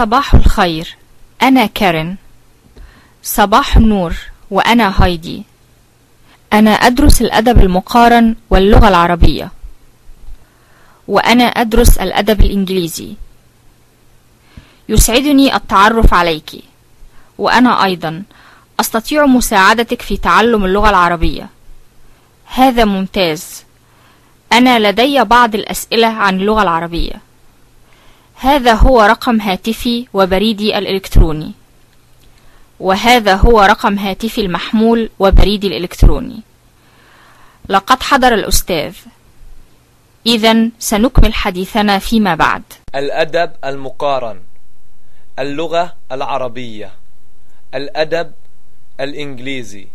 صباح الخير. أنا كارين. صباح النور وأنا هايدي. أنا أدرس الأدب المقارن واللغة العربية. وأنا أدرس الأدب الإنجليزي. يسعدني التعرف عليك. وأنا أيضا. أستطيع مساعدتك في تعلم اللغة العربية. هذا ممتاز. أنا لدي بعض الأسئلة عن اللغة العربية. هذا هو رقم هاتفي وبريدي الإلكتروني. وهذا هو رقم هاتفي المحمول وبريدي الإلكتروني. لقد حضر الأستاذ. إذا سنكمل حديثنا فيما بعد. الأدب المقارن. اللغة العربية. الأدب الإنجليزي.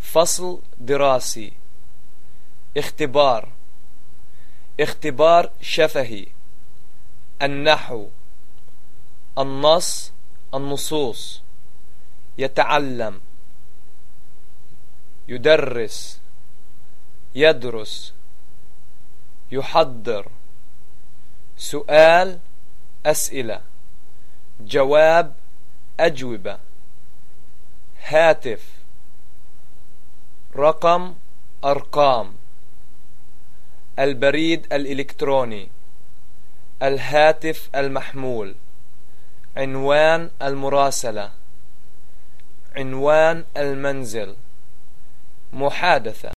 فصل دراسي. اختبار. اختبار شفهي. النحو النص النصوص. يتعلم يدرس يدرس يحضر. سؤال أسئلة. جواب أجوبة. هاتف. رقم أرقام. البريد الإلكتروني. الهاتف المحمول. عنوان المراسلة. عنوان المنزل. محادثة.